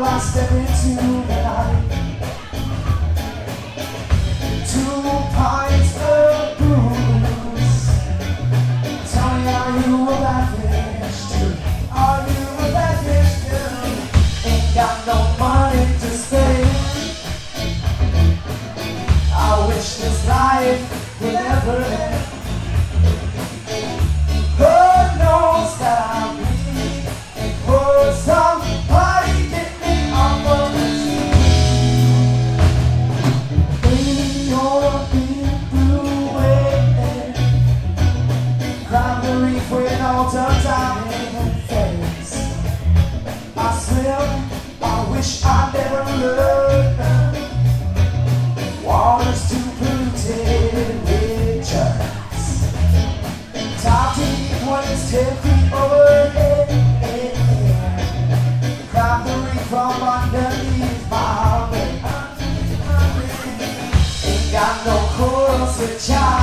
I step into the light. Wish I never learned. Water's too polluted with germs. Top deep it's ten feet overhead. Climb the reef from underneath my wing. Ain't got no course with charm.